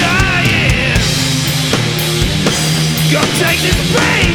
dying. Take this pain.